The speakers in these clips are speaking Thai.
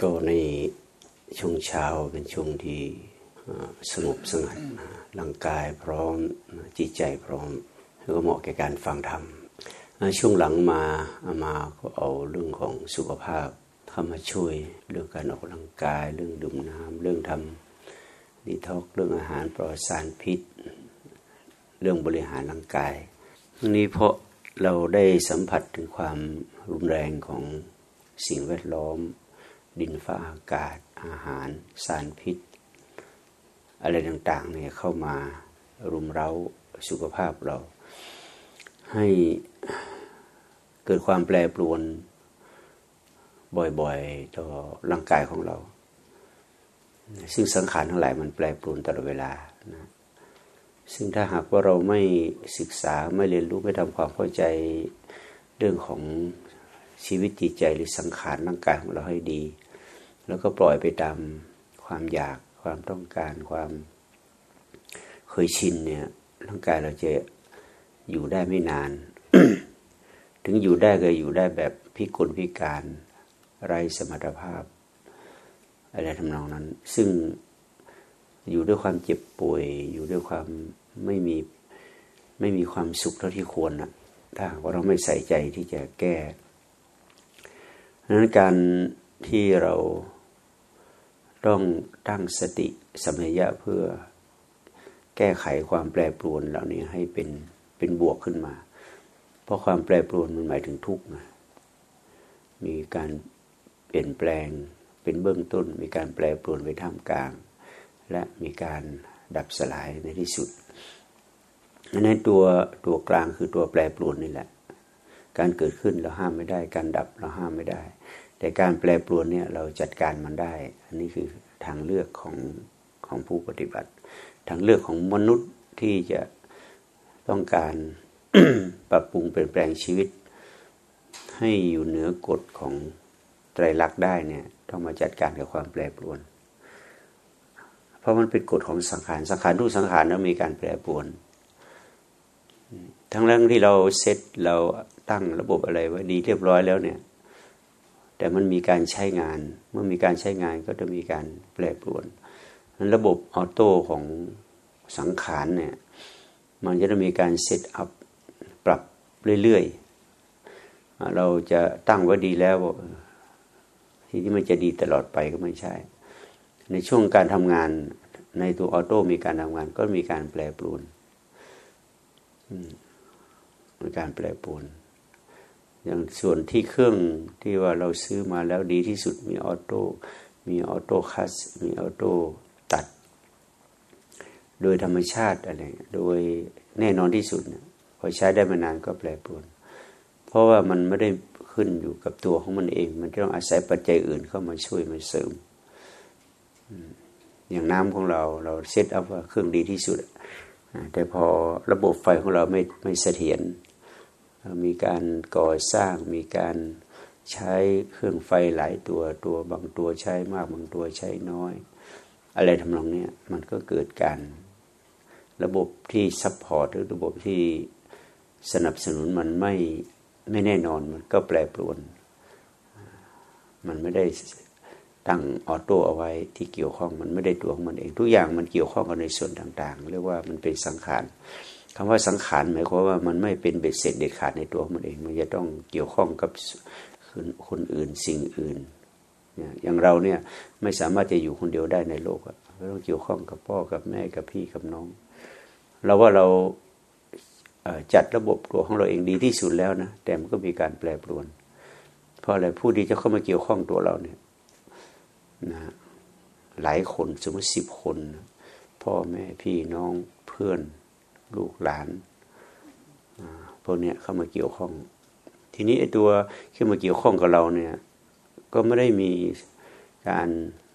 ก็ในช่วงเช้าเป็นช่วงที่สงบสงัดร่างกายพร้อมจิตใจพร้อมแล้วก็เหมาะแก่การฟังธรรมช่วงหลังมาอามาก็เอาเรื่องของสุขภาพเข้ามาช่วยเรื่องการออกกำลังกาย เรื่องดื่มน้ำเรื่องทำดีท็อกเรื่องอาหารปลอดสารพิษ เรื่องบริหารร่างกายทั้งนี้เพราะเราได้สัมผัสถึงความรุนแรงของสิ่งแวดล้อม ดินฟ้าอากาศ อาหาร สารพิษ อะไรต่างๆเนี่ยเข้ามารุมเร้าสุขภาพเรา ให้เกิดความแปรปรวนบ่อยๆ ต่อร่างกายของเรา ซึ่งสังขารทั้งหลายมันแปรปรวนตลอดเวลานะซึ่งถ้าหากว่าเราไม่ศึกษาไม่เรียนรู้ไม่ทำความเข้าใจเรื่องของชีวิตจิตใจหรือสังขารร่างกายของเราให้ดี แล้วก็ปล่อยไปตามความอยากความต้องการความเคยชินเนี่ยร่างกายเราจะอยู่ได้ไม่นาน ถึงอยู่ได้ก็อยู่ได้แบบพิกลพิการไร้สมรรถภาพ อะไรทำนองนั้น ซึ่งอยู่ด้วยความเจ็บป่วย อยู่ด้วยความไม่มีไม่มีความสุขเท่าที่ควรนะถ้าว่าเราไม่ใส่ใจที่จะแก้ดังนั้นการที่เรา ต้องตั้งสติสมัยะเพื่อแก้ไขความแปรปรวนเหล่านี้ให้เป็นเป็นบวกขึ้นมา เพราะความแปรปรวนมันหมายถึงทุกข์นะมีการเปลี่ยนแปลงเป็นเบื้องต้น มีการแปรปรวนไปท่ามกลาง และมีการดับสลายในที่สุดอันนั้นตัวตัวกลางคือตัวแปรปรวนนี่แหละ การเกิดขึ้นเราห้ามไม่ได้ การดับเราห้ามไม่ได้ แต่การแปรปรวนเนี่ยเราจัดการมันได้ อันนี้คือทางเลือกของของผู้ปฏิบัติ ทางเลือกของมนุษย์ที่จะต้องการปรับปรุงเปลี่ยนแปลงชีวิต ให้อยู่เหนือกฎของไตรลักษณ์ได้เนี่ยต้องมาจัดการกับความแปรปรวน เพราะมันเป็นกฎของสังขาร สังขารทุกสังขารแล้วมีการแปรปรวน ทั้งเรื่องที่เราเซตเราตั้งระบบอะไรไว้ดีเรียบร้อยแล้วเนี่ย แต่มันมีการใช้งาน เมื่อมีการใช้งานก็จะมีการแปรปรวนระบบออโต้ของสังขารเนี่ยมันจะต้องมีการ set up ปรับเรื่อยๆ เราจะตั้งไว้ดีแล้วทีนี้มันจะดีตลอดไปก็ไม่ใช่ ในช่วงการทำงานในตัว auto มีการทำงานก็มีการแปรปรวนมีการแปรปรวน อย่างส่วนที่เครื่องที่ว่าเราซื้อมาแล้วดีที่สุดมี autoมี auto cut มี auto ตัด โดยธรรมชาติอะไรโดยแน่นอนที่สุดพอใช้ได้มานานก็แปรปรวน เพราะว่ามันไม่ได้ขึ้นอยู่กับตัวของมันเอง มันต้องอาศัยปัจจัยอื่นเข้ามาช่วยมาเสริม อย่างน้ำของเราเรา set up ว่าเครื่องดีที่สุด แต่พอระบบไฟของเราไม่ไม่เสถียร มีการก่อสร้างมีการใช้เครื่องไฟหลายตัวตัวบางตัวใช้มากบางตัวใช้น้อย อะไรทำนองนี้มันก็เกิดการระบบที่ support หรือระบบที่สนับสนุนมันไม่ไม่แน่นอนมันก็แปรปรวน มันไม่ได้ตั้ง auto เอาไว้ที่เกี่ยวข้องมันไม่ได้ตัวของมันเอง ทุกอย่างมันเกี่ยวข้องกันในส่วนต่างๆ เรียกว่ามันเป็นสังขาร คำว่าสังขารหมายความว่ามันไม่เป็นเบ็ดเสร็จเด็ดขาดในตัวของมันเอง มันจะต้องเกี่ยวข้องกับคนอื่นสิ่งอื่นอย่างเราเนี่ยไม่สามารถจะอยู่คนเดียวได้ในโลกเราต้องเกี่ยวข้องกับพ่อกับแม่กับพี่กับน้อง เราว่าเราจัดระบบตัวของเราเองดีที่สุดแล้วนะแต่มันก็มีการแปรปรวน เพราะอะไรผู้ที่จะเข้ามาเกี่ยวข้องตัวเราเนี่ยนะหลายคนสมมติสิบคน พ่อแม่พี่น้องเพื่อน ลูกหลานพวกนี้เข้ามาเกี่ยวข้อง ทีนี้ไอ้ตัวที่มาเกี่ยวข้องกับเราเนี่ย ก็ไม่ได้มีการ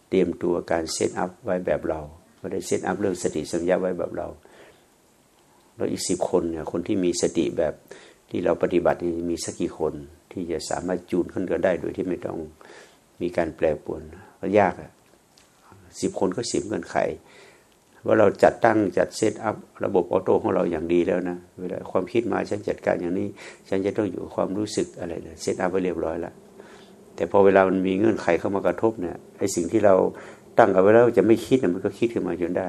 เตรียมตัวการ set up ไว้แบบเราไม่ได้ set up เรื่องสติสัมปชัญญะไว้แบบเรา แล้วอีกสิบคนเนี่ย คนที่มีสติแบบที่เราปฏิบัติมีสักกี่คนที่จะสามารถจูนขึ้นกันได้โดยที่ไม่ต้องมีการแปรปรวนก็ยากอะสิบคนก็สิบเงื่อนไข ว่าเราจัดตั้งจัด set up ระบบ auto ของเราอย่างดีแล้วนะเวลาความคิดมาฉันจัดการอย่างนี้ ฉันจะต้องอยู่ความรู้สึกอะไร set up ไว้เรียบร้อยแล้วแต่พอเวลามันมีเงื่อนไขเข้ามากระทบเนี่ยไอ้สิ่งที่เราตั้งเอาไว้แล้วจะไม่คิดเนี่ยมันก็คิดขึ้นมาจนได้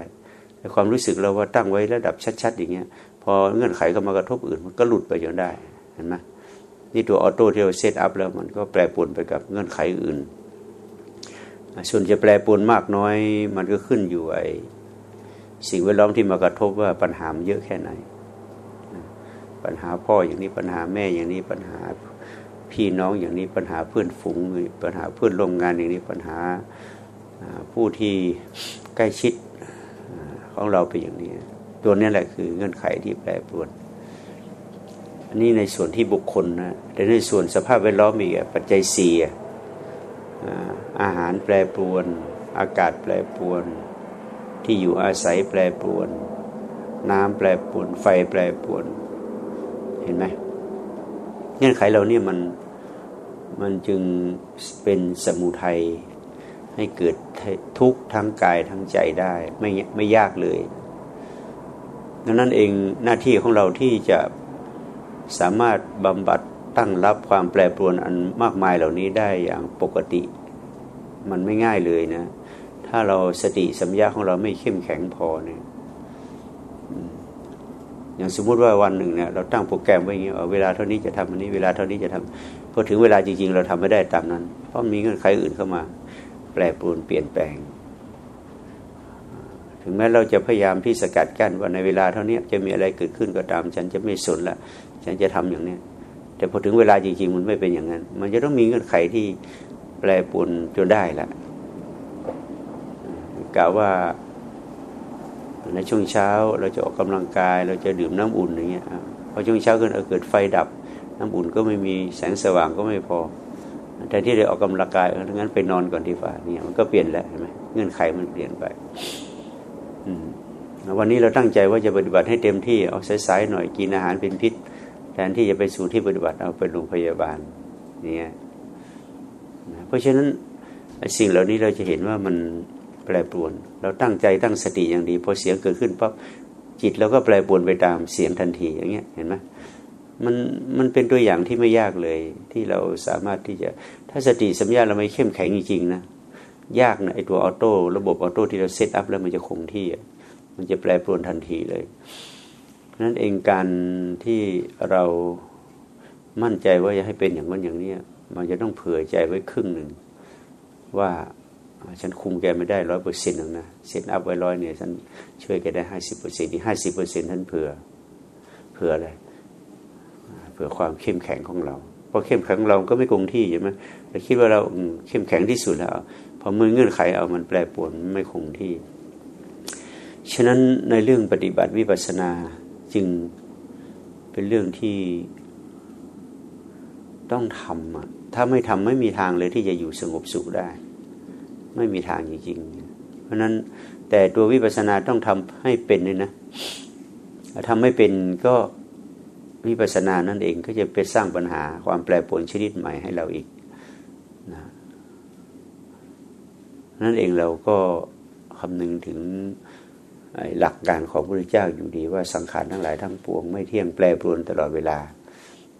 แต่ความรู้สึกเราว่าตั้งไว้ระดับชัด ๆ อย่างเงี้ย พอเงื่อนไขเข้ามากระทบอื่นมันก็หลุดไปจนได้เห็นไหมนี่ตัว auto ที่เรา set up แล้วมันก็แปรปรวนไปกับเงื่อนไขอื่น ส่วนจะแปรปรวนมากน้อยมันก็ขึ้นอยู่ไอ สิ่งแวดล้อมที่มากระทบว่าปัญหามันเยอะแค่ไหน ปัญหาพ่ออย่างนี้ปัญหาแม่อย่างนี้ปัญหาพี่น้องอย่างนี้ปัญหาเพื่อนฝูงปัญหาเพื่อนร่วมงานอย่างนี้ปัญหาผู้ที่ใกล้ชิดของเราเป็นอย่างนี้ ตัวนี้แหละคือเงื่อนไขที่แปรปรวนอันนี้ในส่วนที่บุคคลนะแต่ในส่วนสภาพแวดล้อมอีกปัจจัยสี่อาหารแปรปรวน อากาศแปรปรวน ที่อยู่อาศัยแปรปรวน น้ำแปรปรวน ไฟแปรปรวน เห็นไหมเงื่อนไขเราเนี่ยมันมันจึงเป็นสมุทัยให้เกิดทุกข์ทั้งกายทั้งใจได้ไม่ไม่ยากเลยดังนั้นเองหน้าที่ของเราที่จะสามารถบำบัดตั้งรับความแปรปรวนอันมากมายเหล่านี้ได้อย่างปกติ มันไม่ง่ายเลยนะ ถ้าเราสติสัมยาของเราไม่เข้มแข็งพอเนี่ยอย่างสมมุติว่าวันหนึ่งเนี่ยเราตั้งโปรแกรมไว้อย่างนี้ยเวลาเท่านี้จะทำอันนี้เวลาเท่านี้จะทำพอถึงเวลาจริง ๆ เราทำไม่ได้ตามนั้น เพราะมีเงื่อนไขอื่นเข้ามา แปรปรวนเปลี่ยนแปลง ถึงแม้เราจะพยายามที่สกัดกั้นว่าในเวลาเท่านี้จะมีอะไรเกิดขึ้นก็ตาม ฉันจะไม่สนละฉันจะทำอย่างนี้แต่พอถึงเวลาจริง ๆ มันไม่เป็นอย่างนั้น มันจะต้องมีเงื่อนไขที่แปรปรวนจนได้ละ กล่าวว่าในช่วงเช้าเราจะออกกำลังกาย เราจะดื่มน้ำอุ่นอย่างเงี้ยพอช่วงเช้าขึ้นเกิดไฟดับ น้ำอุ่นก็ไม่มีแสงสว่างก็ไม่พอแต่ที่เราออกกำลังกายงั้นไปนอนก่อนดีกว่าเนี่ยมันก็เปลี่ยนแล้วใช่ไหมเงื่อนไขมันเปลี่ยนไปอืมวันนี้เราตั้งใจว่าจะปฏิบัติให้เต็มที่เอาสายๆหน่อยกินอาหารเป็นพิษ แทนที่จะไปสู่ที่ปฏิบัติเอาไปโรงพยาบาลเนี่ยเพราะฉะนั้นสิ่งเหล่านี้เราจะเห็นว่ามัน แปรปรวน เราตั้งใจตั้งสติอย่างดีพอเสียงเกิดขึ้นปั๊บจิตเราก็แปรปรวนไปตามเสียงทันทีอย่างเงี้ยเห็นไหมมันมันเป็นตัวอย่างที่ไม่ยากเลย ที่เราสามารถที่จะถ้าสติสัมยาเราไม่เข้มแข็งจริงๆนะยากนะไอตัว auto ระบบ auto ที่เรา set up แล้วมันจะคงที่ มันจะแปรปรวนทันทีเลยนั่นเองการที่เรามั่นใจว่าจะให้เป็นอย่างนั้นอย่างนี้มันจะต้องเผื่อใจไว้ครึ่งหนึ่งว่า ฉันคุมแกไม่ได้ร้อยเปอร์เซ็นต์หนึ่งนะ set up ไว้ร้อยเนี่ยฉันช่วยแกได้ห้าสิบเปอร์เซ็นต์ที่ห้าสิบเปอร์เซ็นต์ท่านเผื่อเผื่ออะไรเผื่อความเข้มแข็งของเราเพราะเข้มแข็งของเราก็ไม่คงที่ใช่ไหมเราคิดว่าเราเข้มแข็งที่สุดแล้วพอมือเงื่อนไขเอามันแปรปรวนไม่คงที่ ฉะนั้นในเรื่องปฏิบัติวิปัสสนาจึงเป็นเรื่องที่ต้องทำอะถ้าไม่ทำไม่มีทางเลยที่จะอยู่สงบสุขได้ ไม่มีทางจริงๆ เพราะนั้นแต่ตัววิปัสสนาต้องทำให้เป็นเลยนะทำไม่เป็นก็วิปัสสนานั่นเองก็จะไปสร้างปัญหาความแปรปรวนชนิดใหม่ให้เราอีกนะนั่นเองเราก็คำนึงถึงหลักการของพระพุทธเจ้าอยู่ดีว่าสังขารทั้งหลายทั้งปวงไม่เที่ยงแปรปรวนตลอดเวลา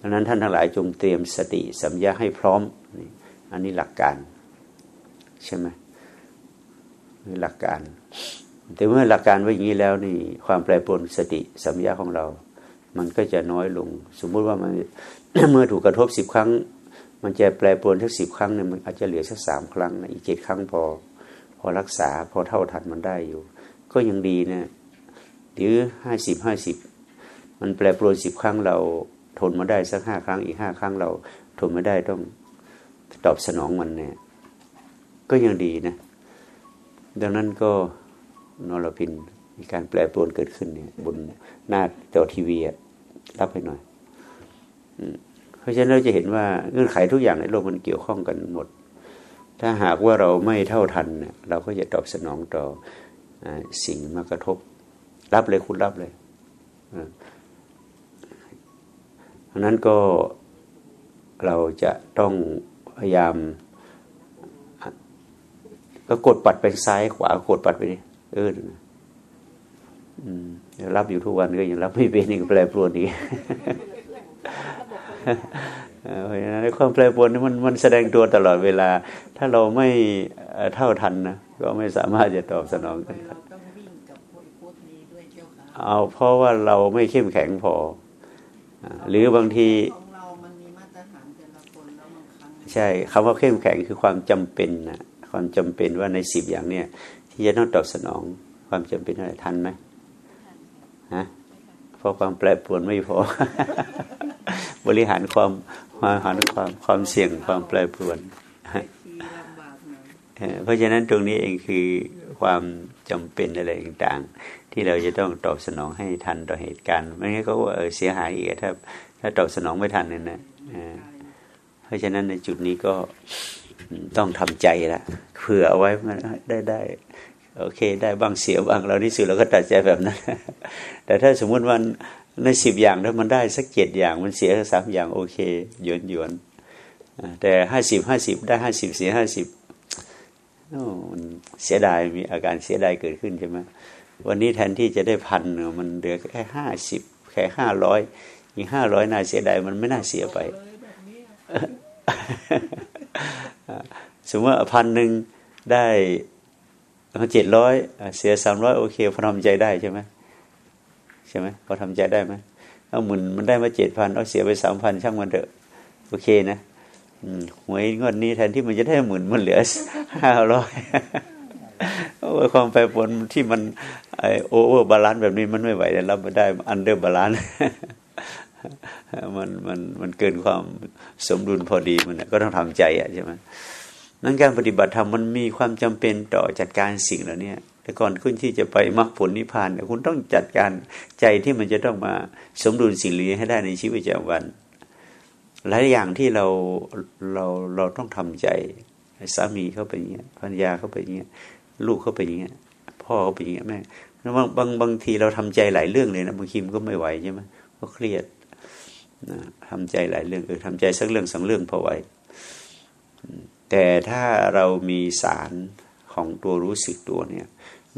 ดังนั้นท่านทั้งหลายจงเตรียมสติสัมยาให้พร้อมนี่อันนี้หลักการใช่ไหม นี่หลักการ แต่เมื่อหลักการไว้อย่างนี้แล้วนี่ความแปรปรวนสติสัมยาของเรา มันก็จะน้อยลง สมมุติว่ามันเมื่อถูกกระทบสิบครั้ง มันจะแปรปรวนทั้งสิบครั้งเนี่ยมันอาจจะเหลือสักสามครั้งนะอีกเจ็ดครั้งพอ พอรักษาพอเท่าทันมันได้อยู่ ก็ยังดีนะหรือห้าสิบห้าสิบมันแปรปรวนสิบครั้งเราทนมาได้สักห้าครั้งอีกห้าครั้งเราทนไม่ได้ต้องตอบสนองมันเนี่ย ก็ยังดีนะ ดังนั้นก็นอรพินมีการแปรปรวนเกิดขึ้นเนี่ยบนหน้าจอทีวีรับให้หน่อยเพราะฉะนั้นเราจะเห็นว่าเงื่อนไขทุกอย่างในโลกมันเกี่ยวข้องกันหมด ถ้าหากว่าเราไม่เท่าทันเนี่ยเราก็จะตอบสนองต่อสิ่งมากระทบ รับเลยคุณรับเลยราะนั้นก็เราจะต้องพยายาม ก็กดปัดไปซ้ายขวากดปัดไปดิเออรับอยู่ทุกวันก็ยังรับไม่เป็นอีกแปลปรวนอีกเพราะฉะนั้นความแปรปรวนนี่มันมันแสดงตัวตลอดเวลา ถ้าเราไม่เท่าทันนะก็ไม่สามารถจะตอบสนองกันเอาเพราะว่าเราไม่เข้มแข็งพอ หรือบางทีใช่คำว่าเข้มแข็งคือความจำเป็นนะ ความจำเป็นว่าในสิบอย่างเนี้ยที่จะต้องตอบสนอง ความจำเป็นอะไรทันไหมฮะเพราะความแปรปรวนไม่พอ บริหารความบริหารความความเสี่ยงความแปรปรวนเพราะฉะนั้นตรงนี้เองคือความจำเป็นอะไรต่างๆ ที่เราจะต้องตอบสนองให้ทันต่อเหตุการณ์ไม่งั้นก็ว่าเสียหายอีกถ้า ถ้าตอบสนองไม่ทันเนี่ยนะเพราะฉะนั้นในจุดนี้ก็ ต้องทำใจละเผื่อเอาไว้มันได้ได้โอเค ได้บางเสียบางเราที่สุดเราก็ตัดใจแบบนั้น แต่ถ้าสมมุติวันในสิบอย่างถ้ามันได้สักเจ็ดอย่างมันเสียสามอย่างโอเคหยวนหยวนแต่ห้าสิบห้าสิบได้ห้าสิบเสียห้าสิบเสียดายมีอาการเสียดายเกิดขึ้นใช่ไหมวันนี้แทนที่จะได้พันมันเหลือแค่ห้าสิบแค่ห้าร้อยอีกห้าร้อยน่าเสียดายมันไม่น่าเสียไป สมมติว่าพันหนึ่งได้เจ็ดร้อยเสียสามร้อยโอเคพอทำใจได้ใช่ไหมใช่ไหมพอทำใจได้ไหมเอาหมื่นมันได้มาเจ็ดพันเอาเสียไปสามพันช่างมันเถอะโอเคนะหวยงวดนี้แทนที่มันจะได้หมื่นมันเหลือห้าร้อยความแปรปรวนที่มันไอ over balance แบบนี้มันไม่ไหวรับไม่ได้ under balance มันมันมันเกินความสมดุลพอดีมันก็ต้องทำใจอะใช่ไหมนั้นการปฏิบัติธรรมมันมีความจำเป็นต่อจัดการสิ่งเหล่านี้แต่ก่อนขึ้นที่จะไปมรรคผลนิพพานคุณต้องจัดการใจที่มันจะต้องมาสมดุลสิ่งเหล่านี้ให้ได้ในชีวิตประจำวัน หลายอย่างที่เราเราเราต้องทำใจสามีเขาไปอย่างเงี้ยภรรยาเขาไปอย่างเงี้ยลูกเขาไปอย่างเงี้ยพ่อเขาไปอย่างเงี้ยแม่บางบางบางทีเราทำใจหลายเรื่องเลยนะบางทีมันก็ไม่ไหวใช่ไหมก็เครียด นะทำใจหลายเรื่องเออทำใจสักเรื่องสองเรื่องพอไหวแต่ถ้าเรามีสารของตัวรู้สึกตัวเนี่ย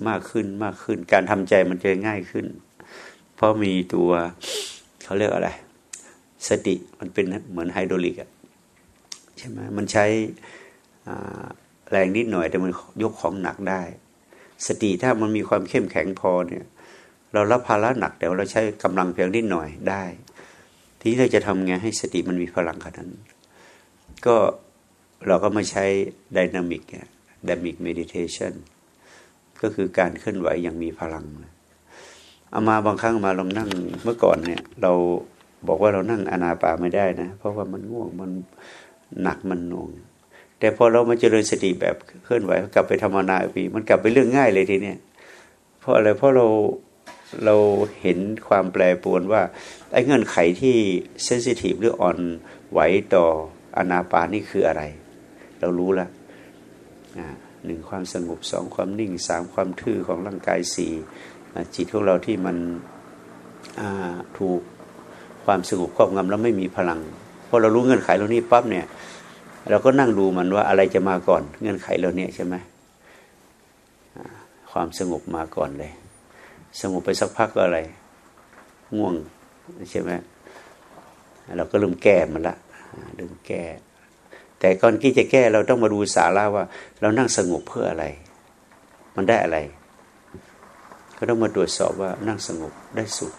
มากขึ้นมากขึ้น การทำใจมันจะง่ายขึ้น เพราะมีตัวเขาเรียกอะไร สติมันเป็นเหมือน hydraulic อะใช่ไหมมันใช้แรงนิดหน่อยแต่มันยกของหนักได้ สติถ้ามันมีความเข้มแข็งพอเนี่ย เรารับภาระหนักแต่เราใช้กำลังเพียงนิดหน่อยได้ ทีนี้เราจะทำไงให้สติมันมีพลังขนาดนั้น ก็เราก็มาใช้ dynamic dynamic meditationก็คือการเคลื่อนไหวอย่างมีพลังเอามาบางครั้งมาลองนั่งเมื่อก่อนเนี่ย เราบอกว่าเรานั่งอนาปาไม่ได้นะ เพราะว่ามันง่วงมันหนักมันหน่วง แต่พอเรามาเจริญสติแบบเคลื่อนไหวกลับไปทำอนาปีมันกลับไปเรื่องง่ายเลยทีเนี้ยเพราะอะไรเพราะเรา เราเห็นความแปรปรวนว่าไอ้เงื่อนไขที่เซนซิทีฟหรืออ่อนไหวต่ออนาปานี่คืออะไร เรารู้แล้วหนึ่งความสงบสองความนิ่งสามความทื่อของร่างกายสี่จิตของเราที่มันถูกความสงบครอบงำแล้วไม่มีพลังพอเรารู้เงื่อนไขเรานี่ปั๊บเนี่ย เราก็นั่งดูมันว่าอะไรจะมาก่อน เงื่อนไขเราเนี่ยใช่ไหมความสงบมาก่อนเลย สงบไปสักพักก็อะไร ง่วงใช่ไหมเราก็เริ่มแก้มันละเริ่มแก้ แต่ก่อนที่จะแก้เราต้องมาดูสาระว่า เรานั่งสงบเพื่ออะไร มันได้อะไร ก็ต้องมาตรวจสอบว่านั่งสงบได้สุข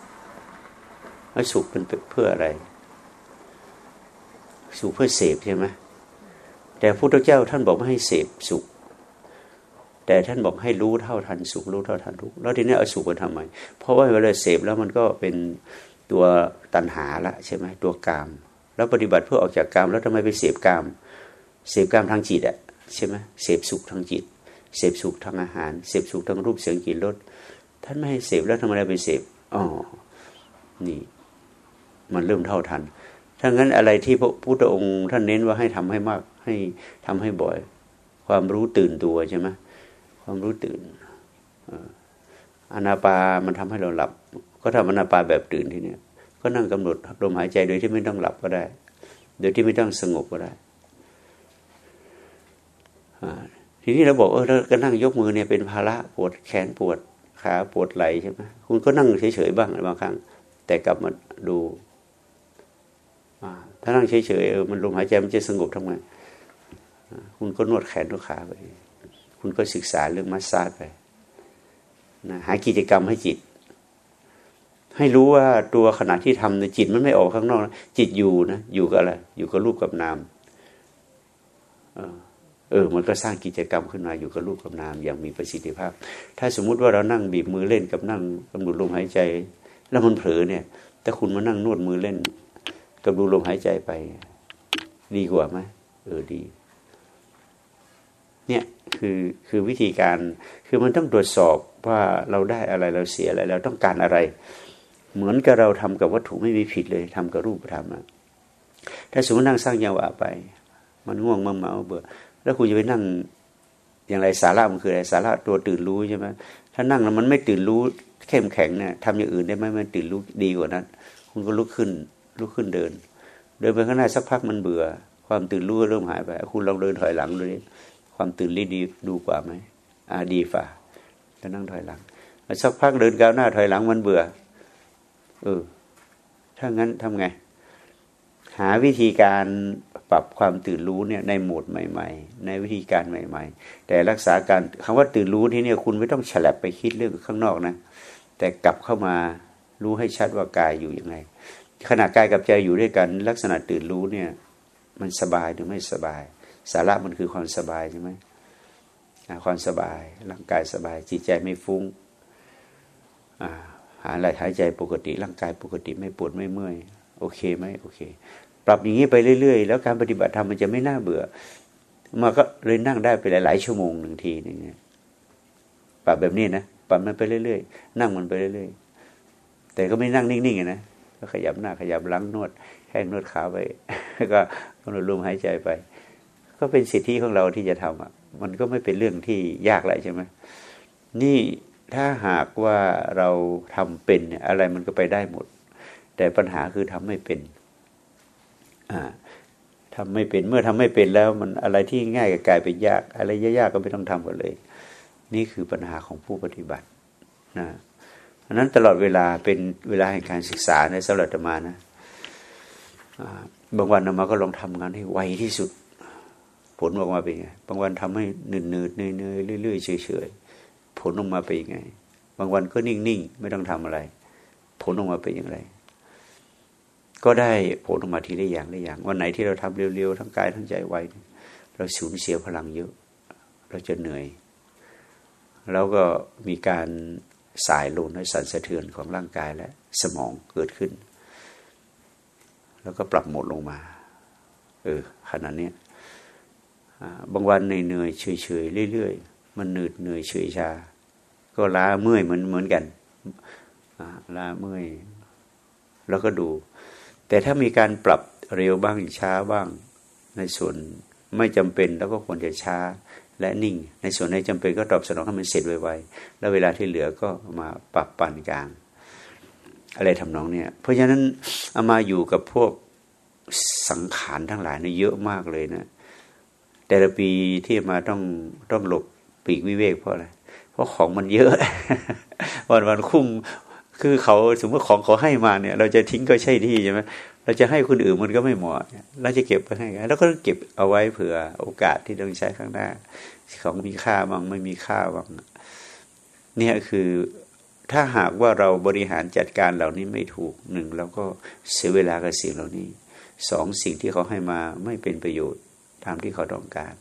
แล้สุขเป็นเพื่ออะไร สุขเพื่อเสพใช่ไหมแต่พระพุทธเจ้าท่านบอกไม่ให้เสพสุข แต่ท่านบอกให้รู้เท่าทันสุขรู้เท่าทันทุกข์แล้วทีนี้เอาสุขมาทำไม เพราะว่าเวลาเสพแล้วมันก็เป็นตัวตัณหาละใช่ไหมตัวกาม แล้วปฏิบัติเพื่อออกจากกาม แล้วทำไมไปเสพกาม เสพกามทางจิตอะใช่ไหมเสพสุขทางจิต เสพสุขทางอาหาร เสพสุขทางรูปเสียงกลิ่นรสท่านไม่ให้เสพแล้วทำไมไปเสพอ๋อนี่ มันเริ่มเท่าทันถ้างั้นอะไรที่พระพุทธองค์ท่านเน้นว่าให้ทำให้มากให้ทำให้บ่อย ความรู้ตื่นตัวใช่ไหม ความรู้ตื่นอนาปามันทำให้เราหลับ ก็ทำอนาปาแบบตื่นทีเนี้ยก็นั่งกำหนดลมหายใจโดยที่ไม่ต้องหลับก็ได้ โดยที่ไม่ต้องสงบก็ได้ทีนี้เราบอกเออเราก็นั่งยกมือเนี่ยเป็นภาระปวดแขนปวดขาปวดไหล่ใช่ไหมคุณก็นั่งเฉยๆบ้างบางครั้ง แต่กลับมาดูถ้านั่งเฉยๆเออมันลมหายใจมันจะสงบทำไงคุณก็นวดแขนนวดขาไป คุณก็ศึกษาเรื่องมัสซาจไปนะหากิจกรรมให้จิต ให้รู้ว่าตัวขณะที่ทำในจิตมันไม่ออกข้างนอกนะจิตอยู่นะอยู่กับอะไรอยู่กับรูปกับนามเออ มันก็สร้างกิจกรรมขึ้นมาอยู่กับรูปกับนามอย่างมีประสิทธิภาพ ถ้าสมมุติว่าเรานั่งบีบมือเล่นกับนั่งกำหนดลมหายใจ แล้วมันเผลอเนี่ย ถ้าคุณมานั่งนวดมือเล่นกับดูลมหายใจไป ดีกว่าไหมเออดี เนี่ยคือคือวิธีการคือมันต้องตรวจสอบว่าเราได้อะไรเราเสียอะไรเราต้องการอะไร เหมือนกับเราทำกับวัตถุไม่มีผิดเลยทำกับรูปธรรมถ้าสมมตินั่งสร้างยังหวะไป มันง่วงมันเมาเบื่อแล้วคุณจะไปนั่งอย่างไรสาระมันคืออะไรสาระตัวตื่นรู้ใช่ไหมถ้านั่งแล้วมันไม่ตื่นรู้เข้มแข็งเนี่ยทำอย่างอื่นได้ไหมมันตื่นรู้ดีกว่านั้น คุณก็ลุกขึ้นลุกขึ้นเดิน เดินไปข้างหน้าสักพักมันเบื่อ ความตื่นรู้เริ่มหายไป คุณลองเดินถอยหลังดูดิ ความตื่นรู้ดีดูกว่าไหมอ่าดีฝ่าแล้วนั่งถอยหลังสักพักเดินก้าวหน้าถอยหลังมันเบื่อเออถ้างั้นทำไง หาวิธีการปรับความตื่นรู้เนี่ยในโหมดใหม่ ๆ ในวิธีการใหม่ ๆ แต่รักษาการคำว่าตื่นรู้ที่เนี่ยคุณไม่ต้องฉลับไปคิดเรื่องข้างนอกนะ แต่กลับเข้ามารู้ให้ชัดว่ากายอยู่ยังไงขณะกายกับใจอยู่ด้วยกัน ลักษณะตื่นรู้เนี่ย มันสบายหรือไม่สบาย สาระมันคือความสบายใช่ไหมความสบาย ร่างกายสบาย จิตใจไม่ฟุง้งหาอะไรหายใจปกติ ร่างกายปกติไม่ปวดไม่เมื่อย โอเคไหมโอเค ปรับอย่างนี้ไปเรื่อยๆ แล้วการปฏิบัติธรรมมันจะไม่น่าเบื่อมาก็เลยนั่งได้ไปหลายๆชั่วโมงหนึ่งทีนึงปรับแบบนี้นะปรับมันไปเรื่อยๆ นั่งมันไปเรื่อยๆ แต่ก็ไม่นั่งนิ่งๆนะก็ขยับหน้าขยับหลังนวดแห้งนวดขาไปก็กำหนดลมหายใจไป ก็เป็นสิทธิของเราที่จะทำอะ มันก็ไม่เป็นเรื่องที่ยากอะไรใช่ไหมนี่ถ้าหากว่าเราทำเป็นเนี่ยอะไรมันก็ไปได้หมด แต่ปัญหาคือทำไม่เป็นอ่าทำไม่เป็นเมื่อทำไม่เป็นแล้วมันอะไรที่ง่ายก็กลายเป็นยาก อะไรยากๆก็ไม่ต้องทำกันเลย นี่คือปัญหาของผู้ปฏิบัตินะอันนั้นตลอดเวลาเป็นเวลาแห่งการศึกษาในสำหรับมานะบางวันมาก็ลองทำงานให้ไวที่สุด ผลออกมาเป็นไง บางวันทำให้เนืดเนืดเนยเนยเรื่อยๆเฉยๆผลออกมาเป็นยังไง บางวันก็นิ่งๆไม่ต้องทำอะไร ผลออกมาเป็นอย่างไร ก็ได้ผลออกมาทีละอย่างละอย่าง วันไหนที่เราทำเร็วๆทั้งกายทั้งใจไวเราสูญเสียพลังเยอะ เราจะเหนื่อย แล้วก็มีการสายลนและสั่นสะเทือนของร่างกายและสมองเกิดขึ้น แล้วก็ปรับหมดลงมา เออขนาดนี้ บางวันเหนื่อยเฉยๆเรื่อยๆ มันหนื่อยเหนื่อยเฉยชา ก็ล้าเมื่อยเหมือนเหมือนกันล้าเมื่อยแล้วก็ดู แต่ถ้ามีการปรับเร็วบ้างช้าบ้าง ในส่วนไม่จำเป็นแล้วก็ควรจะช้าและนิ่ง ในส่วนในจำเป็นก็ตอบสนองให้มันเสร็จไวๆแล้วเวลาที่เหลือก็มาปรับปานกลาง อะไรทำนองเนี่ยเพราะฉะนั้นเอามาอยู่กับพวกสังขารทั้งหลายนี่เยอะมากเลยนะ แต่ละปีที่มาต้องต้องหลบปีกวิเวกเพราะอะไร เพราะของมันเยอะ วันวันคุ้มคือเขาสมมติของเขาให้มาเนี่ย เราจะทิ้งก็ใช่ที่ใช่ไหมเราจะให้คนอื่นมันก็ไม่เหมาะเราจะเก็บไปให้แล้วก็เก็บเอาไว้เผื่อโอกาสที่ต้องใช้ข้างหน้า ของมีค่าบางไม่มีค่าบางเนี่ยคือถ้าหากว่าเราบริหารจัดการเหล่านี้ไม่ถูกหนึ่งแล้วก็เสียเวลากับสิ่งเหล่านี้สองสิ่งที่เขาให้มาไม่เป็นประโยชน์ ตามที่เขาต้องการ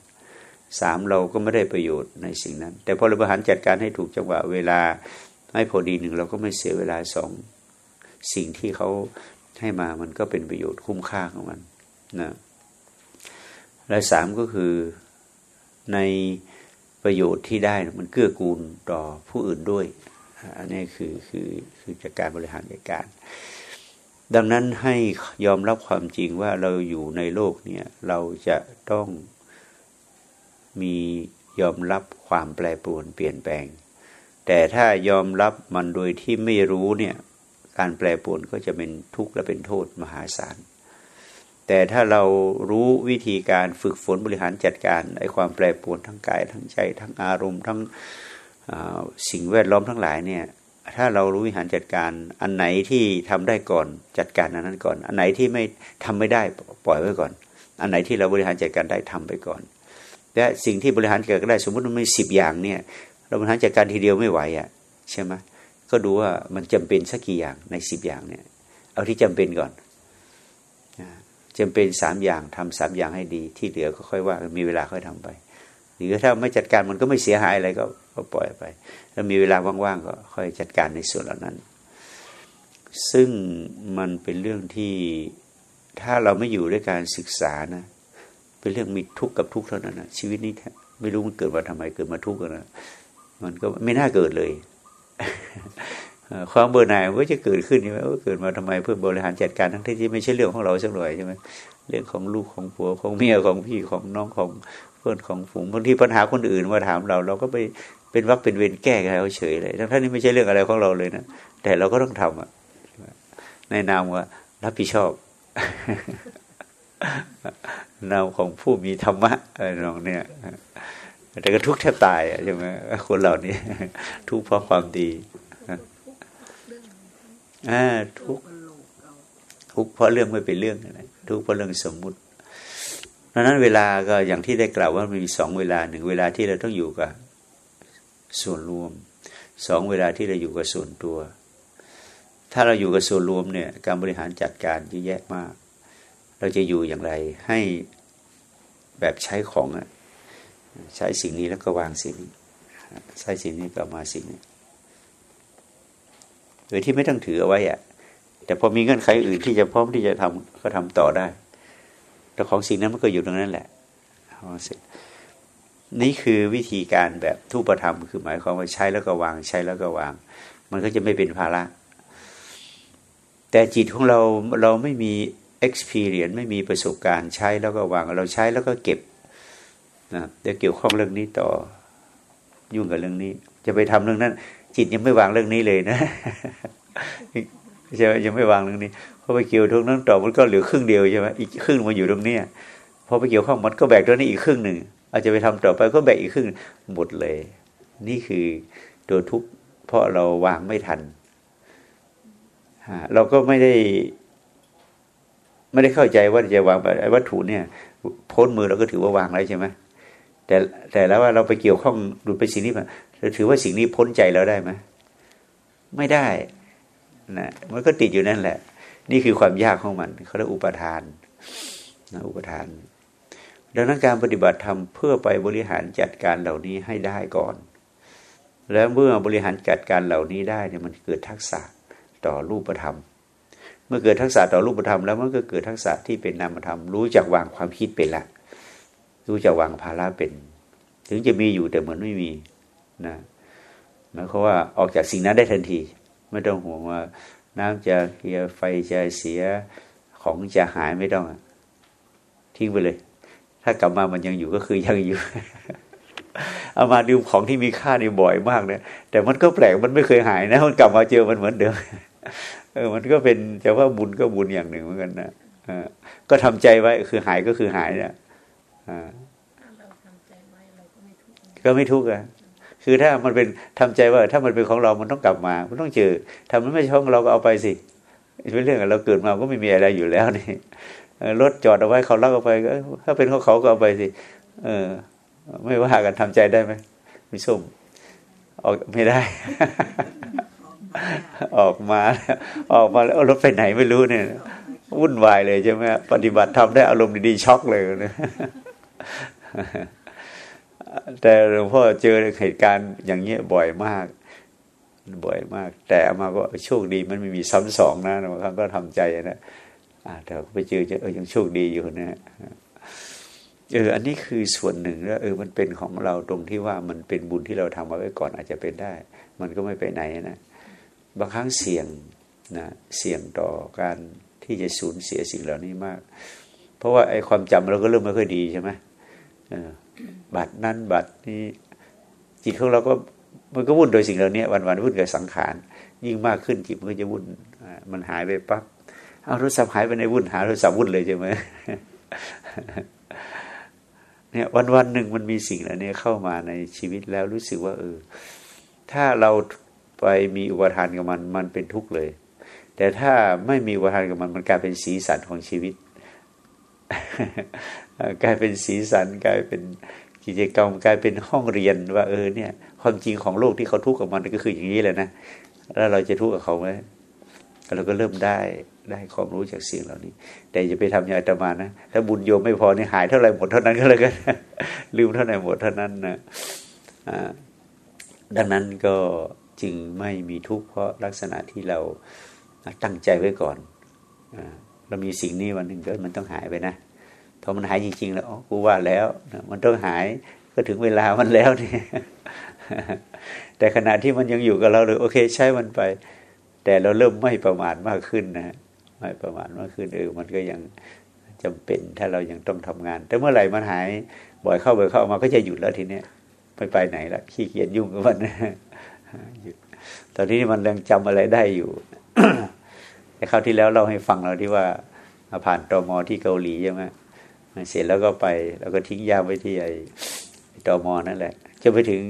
สามเราก็ไม่ได้ประโยชน์ในสิ่งนั้น แต่พอเราบริหารจัดการให้ถูกจังหวะเวลาให้พอดีหนึ่งเราก็ไม่เสียเวลาสองสิ่งที่เขาให้มามันก็เป็นประโยชน์คุ้มค่าของมันนะและสามก็คือในประโยชน์ที่ได้มันเกื้อกูลต่อผู้อื่นด้วย อันนี้คือคือคือจากการบริหารจัดการ ดังนั้นให้ยอมรับความจริงว่าเราอยู่ในโลกเนี่ยเราจะต้องมียอมรับความแปรปรวนเปลี่ยนแปลง แต่ถ้ายอมรับมันโดยที่ไม่รู้เนี่ยการแปรปรวนก็จะเป็นทุกข์และเป็นโทษมหาศาล แต่ถ้าเรารู้วิธีการฝึกฝนบริหารจัดการไอ้ความแปรปรวนทั้งกายทั้งใจทั้งอารมณ์ทั้งสิ่งแวดล้อมทั้งหลายเนี่ย ถ้าเรารู้วิหารจัดการ อันไหนที่ทำได้ก่อนจัดการอันนั้นก่อน อันไหนที่ไม่ทำไม่ได้ปล่อยไว้ก่อน อันไหนที่เราบริหารจัดการได้ทำไปก่อนและสิ่งที่บริหารจัดการได้สมมติมันมีสิบอย่างเนี่ยเราบริหารจัดการทีเดียวไม่ไหวอะใช่ไหมก็ดูว่ามันจำเป็นสักกี่อย่างในสิบอย่างเนี่ย เอาที่จำเป็นก่อนจำเป็นสามอย่างทำสามอย่างให้ดี ที่เหลือก็ค่อยว่ามีเวลาค่อยทำไป หรือถ้าไม่จัดการมันก็ไม่เสียหายอะไรก็ปล่อยไป ถ้ามีเวลาว่างๆก็ค่อยจัดการในส่วนเหล่านั้น ซึ่งมันเป็นเรื่องที่ถ้าเราไม่อยู่ด้วยการศึกษานะ เป็นเรื่องมีทุกข์กับทุกข์เท่านั้นนะชีวิตนี้ไม่รู้มันเกิดมาทำไมเกิดมาทุกข์กันนะมันก็ไม่น่าเกิดเลยความเบื่อหน่ายมันก็จะเกิดขึ้นใช่ไหมเกิดมาทำไมเพื่อบริหารจัดการทั้งที่ไม่ใช่เรื่องของเราสักหน่อยใช่ไหมเรื่องของลูกของผัวของเมียของพี่ของน้องของเพื่อนของฝูงบางทีปัญหาคนอื่นมาถามเรา เราก็ไป เป็นวักเป็นเวรแก้กันเขาเฉยเลยทั้งท่านนี่ไม่ใช่เรื่องอะไรของเราเลยนะแต่เราก็ต้องทำอะในนามว่ารับผิดชอบนามของผู้มีธรรมะอะไรน้องเนี่ยแต่ก็ทุกแทบตายใช่ไหมคนเหล่านี้ ทุกเพราะความดีอ่าทุกทุกเพราะเรื่องไม่เป็นเรื่องอะไรทุกเพราะเรื่องสมมุติดังนั้นเวลาก็อย่างที่ได้กล่าวว่ามันมีสองเวลาหนึ่งเวลาที่เราต้องอยู่กับ ส่วนรวมสองเวลาที่เราอยู่กับส่วนตัว ถ้าเราอยู่กับส่วนรวมเนี่ยการบริหารจัดการเยอะแยะมาก เราจะอยู่อย่างไรให้แบบใช้ของอะใช้สิ่งนี้แล้วก็วางสิ่งนี้ใช้สิ่งนี้ก็มาสิ่งนี้โดยที่ไม่ต้องถือเอาไว้อะแต่พอมีเงื่อนไขอื่นที่จะพร้อมที่จะทำก็ทำต่อได้ แต่ของสิ่งนั้นมันก็อยู่ตรงนั้นแหละ นี่คือวิธีการแบบทุปธรรมคือหมายความว่าใช้แล้วก็วางใช้แล้วก็วาง มันก็จะไม่เป็นภาระ แต่จิตของเราเราไม่มี experience ไม่มีประสบการณ์ใช้แล้วก็วาง เราใช้แล้วก็เก็บนะจะเกี่ยวข้องเรื่องนี้ต่อยุ่งกับเรื่องนี้ จะไปทำเรื่องนั้น จิตยังไม่วางเรื่องนี้เลยนะใช่ไหมยังไม่วางเรื่องนี้พอไปเกี่ยวตรงนั้นต่อมันก็เหลือครึ่งเดียวใช่ไหมอีกครึ่งมาอยู่ตรงเนี้ยพอไปเกี่ยวข้องมันก็แบกตัวนี้อีกครึ่งหนึ่ง อาจจะไปทำต่อไปก็แบกอีกครึ่งหมดเลย นี่คือตัวทุกข์เพราะเราวางไม่ทันเราก็ไม่ได้ ไม่ได้เข้าใจว่าจะวางวัตถุเนี่ย พ้นมือเราก็ถือว่าวางแล้วใช่ไหมแต่แต่แล้วว่าเราไปเกี่ยวข้องดูไปสิ่งนี้มาเราถือว่าสิ่งนี้พ้นใจเราได้ไหมไม่ได้นะมันก็ติดอยู่นั่นแหละ นี่คือความยากของมันเขาเรียกอุปทานนะอุปทาน ดังนั้นการปฏิบัติธรรมเพื่อไปบริหารจัดการเหล่านี้ให้ได้ก่อน แล้วเมื่อบริหารจัดการเหล่านี้ได้เนี่ยมันเกิดทักษะต่อรูปธรรม เมื่อเกิดทักษะต่อรูปธรรมแล้วมันก็เกิดทักษะที่เป็นนามธรรม รู้จักวางความคิดเป็นละ รู้จักวางภาระเป็น ถึงจะมีอยู่แต่เหมือนไม่มีนะหมายความว่าออกจากสิ่งนั้นได้ทันที ไม่ต้องห่วงว่า น้ำจะเฮียไฟจะเสียของจะหายไม่ต้องทิ้งไปเลย ถ้ากลับมามันยังอยู่ก็คือยังอยู่ เอามาดูของที่มีค่านี่บ่อยมากเนี่ยแต่มันก็แปลกมันไม่เคยหายนะ มันกลับมาเจอมันเหมือนเดิมเออมันก็เป็นจะว่าบุญก็บุญอย่างหนึ่งเหมือนกันนะก็ทำใจไว้คือหายก็คือหายเนี่ยก็ไม่ทุกข์อะคือถ้ามันเป็นทำใจว่า ถ้ามันเป็นของเรา มันต้องกลับมา มันต้องเจอทำมันไม่ใช่ของเราก็เอาไปสิเป็นเรื่องเราเกิดมาก็ไม่มีอะไรอยู่แล้วนี่ รถจอดเอาไว้เขาลักเอาไปก็ถ้าเป็นเของเขาก็เอาไปสิเออ ไม่ว่ากันทำใจได้ไหมไม่ส้มออกไม่ได้ ออกมาออกมาแล้วรถไปไหนไม่รู้เนี่ยวุ่นวายเลยใช่ไหมปฏิบัติทำได้อารมณ์ดีๆช็อกเลยนะแต่หลวงพ่อเจอเหตุการณ์อย่างเงี้ยบ่อยมาก บ่อยมาก แต่มาก็โชคดีมันไม่มีซ้ำสองนะบางครั้งก็ทำใจนะ แต่ไปเจอเออยังโชคดีอยู่นะเอออันนี้คือส่วนหนึ่งแล้วเออมันเป็นของเราตรงที่ว่ามันเป็นบุญที่เราทำมาไว้ก่อนอาจจะเป็นได้ มันก็ไม่ไปไหนนะบางครั้งเสี่ยงนะเสี่ยงต่อการที่จะสูญเสียสิ่งเหล่านี้มาก เพราะว่าไอ้ความจำเราก็เริ่มไม่ค่อยดีใช่ไหมบัตรนั้นบัตรนี้จิตของเราก็มันก็วุ่นโดยสิ่งเหล่านี้วันวันวุ่นกับสังขาร ยิ่งมากขึ้นจิตมันก็จะวุ่นมันหายไปปั๊บ เอาโทรศัพท์หายไปในวุ่นหาโทรศัพท์วุ่นเลยใช่ไหมเนี่ยวันวันหนึ่งมันมีสิ่งเหล่านี้เข้ามาในชีวิตแล้วรู้สึกว่า เออ ถ้าเราไปมีอุปทานกับมันมันเป็นทุกข์เลย แต่ถ้าไม่มีอุปทานกับมันมันกลายเป็นสีสันของชีวิต กลายเป็นสีสันกลายเป็นกิจกรรมกลายเป็นห้องเรียนว่าเออเนี่ย ความจริงของโลกที่เขาทุกข์กับมันก็คืออย่างนี้แหละนะแล้วเราจะทุกข์กับเขาไหมเราก็เริ่มได้ ได้ความรู้จากสิ่งเหล่านี้ แต่อย่าไปทำอย่างอาตมานะถ้าบุญโยมไม่พอนี่หายเท่าไรหมดเท่านั้นก็เลยกันลืมเท่าไหร่หมดเท่านั้นนะดังนั้นก็จึงไม่มีทุกข์เพราะลักษณะที่เราตั้งใจไว้ก่อนเรามีสิ่งนี้วันหนึ่งก็มันต้องหายไปนะพอมันหายจริง ๆ แล้วกูว่าแล้วมันต้องหายก็ถึงเวลามันแล้วนี่แต่ขณะที่มันยังอยู่กับเราเลยโอเค ใช้มันไป แต่เราเริ่มไม่ประมาทมากขึ้นนะ ไม่ประมาทมากขึ้นเออมันก็ยังจำเป็นถ้าเรายังต้องทำงาน แต่เมื่อไหร่มันหายบ่อยเข้าบ่อยเข้ามาก็จะหยุดแล้วทีเนี้ยไม่ไปไหนละขี้เกียจยุ่งกับมันตอนนี้มันยังจำอะไรได้อยู่แต่คราวที่แล้วเราให้ฟังเราที่ว่าผ่านตอมอที่เกาหลีใช่ไหมเสร็จแล้วก็ไป แล้วก็ทิ้งยาไว้ที่ไอ้ตอมอนั่นแหละ จะไปถึง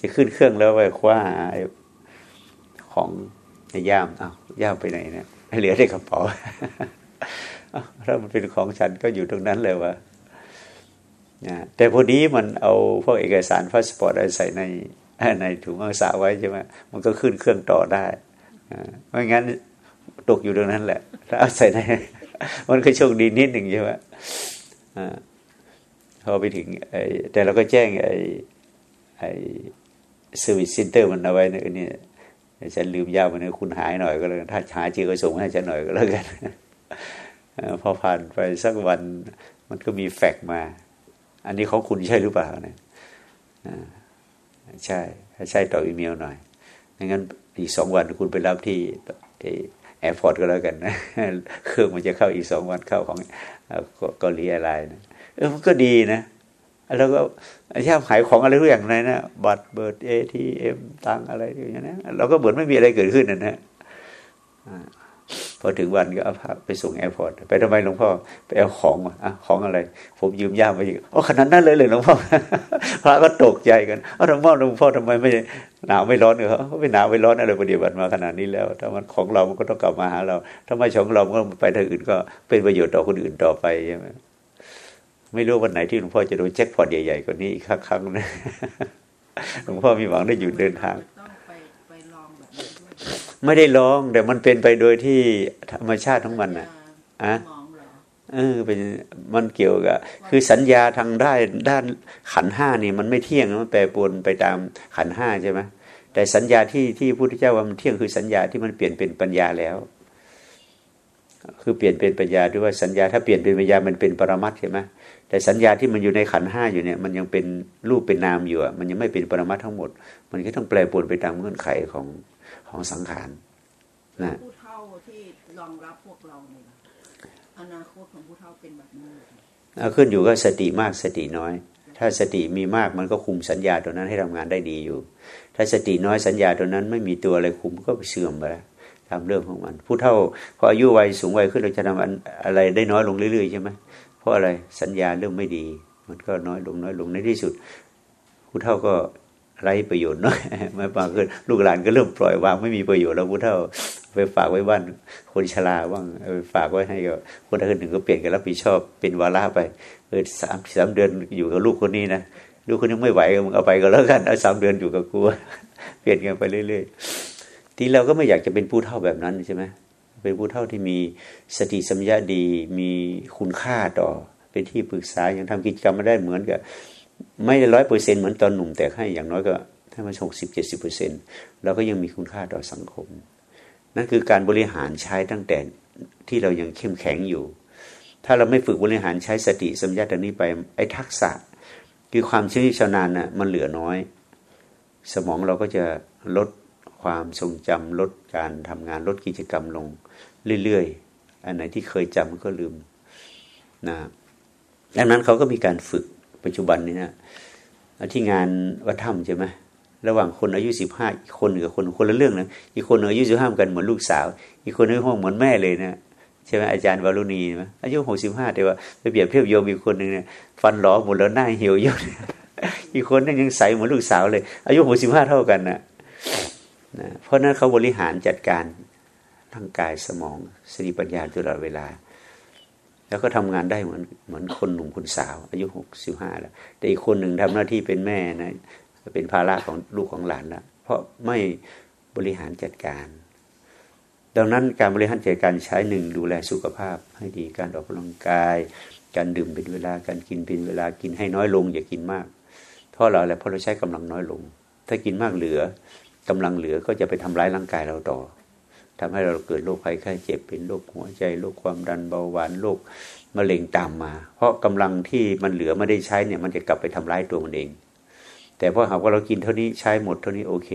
จะขึ้นเครื่องแล้วไปคว้าของ ย่ามเอ้าย่ามไปไหนเนี่ยเหลือในกระเป๋าถ้ามันเป็นของฉันก็อยู่ตรงนั้นเลยวะนะแต่พอดีมันเอาพวกเอกสารพาสปอร์ตอะไรใส่ในในถุงอักษาไว้ใช่ไหมมันก็ขึ้นเครื่องต่อได้ไม่งั้นตกอยู่ตรงนั้นแหละ ถ้าเอาใส่ในมันก็โชคดีนิดหนึ่งใช่ไหมพอไปถึงไอ้แต่เราก็แจ้งไอ้ไอ้ service center มันเอาไว้ในนี่ ฉันลืมย่ามไปนะคุณหาให้หน่อยก็แล้วถ้าหาเจอก็ส่งให้ฉันหน่อยก็แล้วกันพอผ่านไปสักวันมันก็มีแฟกซ์มา อันนี้ของคุณใช่หรือเปล่าเนี่ยใช่ใช่ต่ออีเมลหน่อยไม่งั้นอีกสองวันคุณไปรับที่แอร์พอร์ตก็แล้วกันนะเครื่องมันจะเข้าอีกสองวันเข้าของเกาหลีอะไรนะเออมันก็ดีนะ แล้วก็ชอบขายของอะไรทุกอย่างเลยนะบัตรเบิร์ดเอทีเอ็มตังอะไรอย่างเงี้ยนะเราก็เหมือนไม่มีอะไรเกิดขึ้นนะนะพอถึงวันก็เอาพไปส่งแอร์พอร์ตไปทำไมหลวงพ่อไปเอาของมาอะของอะไร ผมยืมย่ามไปอีกโอ้ขนาดนั้นเลยเลยหลวงพ่อพระก็ตกใจกันเอ้าหลวงพ่อหลวงพ่อทำไมไม่หนาวไม่ร้อนเหรอไม่หนาวไม่ร้อนอะไรปฏิบัติมาขนาดนี้แล้วถ้ามันของเรามันก็ต้องกลับมาหาเราถ้าไม่ของเราก็ไปทางอื่นก็เป็นประโยชน์ต่อคนอื่นต่อไปใช่ไหม ไม่รู้วันไหนที่หลวงพ่อจะโดนแจ็คพอตใหญ่ๆกว่านี้อีกครั้งนะหลวงพ่อมีหวังได้อยู่เดินทางไม่ได้ลองแต่มันเป็นไปโดยที่ธรรมชาติของมันอะอะเออเป็นมันเกี่ยวกับ คือสัญญาทางด้านด้านขันห้านี่มันไม่เที่ยงมันแปรปรวนไปตามขันห้าใช่ไหมแต่สัญญาที่ที่พุทธเจ้าว่ามันเที่ยงคือสัญญาที่มันเปลี่ยนเป็นปัญญาแล้ว คือเปลี่ยนเป็นปัญญาด้วยว่าสัญญาถ้าเปลี่ยนเป็นปัญญามันเป็นปรมัตใช่ไหม แต่สัญญาที่มันอยู่ในขันห้าอยู่เนี่ย มันยังเป็นรูปเป็นนามอยู่อะมันยังไม่เป็นปรมัตทั้งหมด มันก็ต้องแปรปรวนไปตามเงื่อนไขของของสังขารนะผู้เท่าที่รองรับพวกเราเนี่ยอนาคตของผู้เท่าเป็นแบบนี้ขึ้นอยู่ก็สติมากสติน้อย ถ้าสติมีมากมันก็คุมสัญญาตัวนั้นให้ทำงานได้ดีอยู่ ถ้าสติน้อยสัญญาตัวนั้นไม่มีตัวอะไรคุมก็เสื่อมไปทำเรื่องของมัน ผู้เท่าพออายุวัยสูงวัยขึ้นเราจะทำอะไรได้น้อยลงเรื่อยๆใช่ไหม เพราะอะไรสัญญาเรื่องไม่ดี มันก็น้อยลงน้อยลงในที่สุดผู้เท่าก็ไร้ประโยชน์น้อยไม่ปาขึ้นลูกหลานก็เริ่มปล่อยวางไม่มีประโยชน์แล้วผู้เท่าไปฝากไว้บ้านคนชราบ้างไปฝากไว้ให้กับคนอื่นหนึ่งก็เปลี่ยนกันรับผิดชอบเป็นวาระไปเออสามสามเดือนอยู่กับลูกคนนี้นะลูกคนนี้ไม่ไหวมึงเอาไปก็แล้วกันเอาสามเดือนอยู่กับกูเปลี่ยนกันไปเรื่อยๆทีเราก็ไม่อยากจะเป็นผู้เท่าแบบนั้นใช่ไหม เป็นผู้เท่าที่มีสติสัมยาดีมีคุณค่าต่อ เป็นที่ปรึกษายังทำกิจกรรมมาได้เหมือนกับ ไม่ร้อยเปอร์เซ็นเหมือนตอนหนุ่ม แต่ให้อย่างน้อยก็ถ้ามันหกสิบเจ็ดสิบเปอร์เซ็นเราก็ยังมีคุณค่าต่อสังคม นั่นคือการบริหารใช้ตั้งแต่ที่เรายังเข้มแข็งอยู่ ถ้าเราไม่ฝึกบริหารใช้สติสัมยาตนี้ไปไอ้ทักษะ คือความเชี่ยวชาญน่ะมันเหลือน้อย สมองเราก็จะลดความทรงจำลดการทำงานลดกิจกรรมลง เรื่อยๆ อันไหนที่เคยจำก็ลืมนะดังนั้นเขาก็มีการฝึกปัจจุบันนี้นะที่งานวัฒธรรมใช่ไหมระหว่างคนอายุสิบห้าอีกคนกับคนคนละเรื่องนะอีกคนอายุสิบห้ากันเหมือนลูกสาว อีกคนนึงห้องเหมือนแม่เลยนะใช่ไหมอาจารย์วารุณีนะอายุหกสิบห้าแต่ว่าไปเปรียบเทียบโยมอีกคนหนึ่งเนี่ยฟันหลอหมดแล้วหน้าเหี่ยวย่นอีกคนนึงยังใสเหมือนลูกสาวเลย อายุหกสิบห้าเท่ากันนะนะเพราะนั้นเขาบริหารจัดการ ร่างกายสมองสติปัญญาตลอดเวลา แล้วก็ทำงานได้เหมือนเหมือนคนหนุ่มคนสาว อายุหกสิบห้าแล้ว แต่อีกคนหนึ่งทำหน้าที่เป็นแม่นะเป็นภาระของลูกของหลานแล้วเพราะไม่บริหารจัดการ ดังนั้นการบริหารจัดการใช้หนึ่งดูแลสุขภาพให้ดีการออกกำลังกาย การดื่มเป็นเวลาการกินเป็นเวลากินให้น้อยลง อย่ากินมาก เพราะเราอะไรเพราะเราใช้กำลังน้อยลง ถ้ากินมากเหลือกำลังเหลือก็จะไปทำร้ายร่างกายเราต่อ ทำให้เราเกิดโรคภัยไข้เจ็บเป็นโรคหัวใจโรคความดันเบาหวานโรคมะเร็งตามมา เพราะกำลังที่มันเหลือไม่ได้ใช้เนี่ย มันจะกลับไปทำร้ายตัวมันเอง แต่พอหากว่าเรากินเท่านี้ใช้หมดเท่านี้โอเค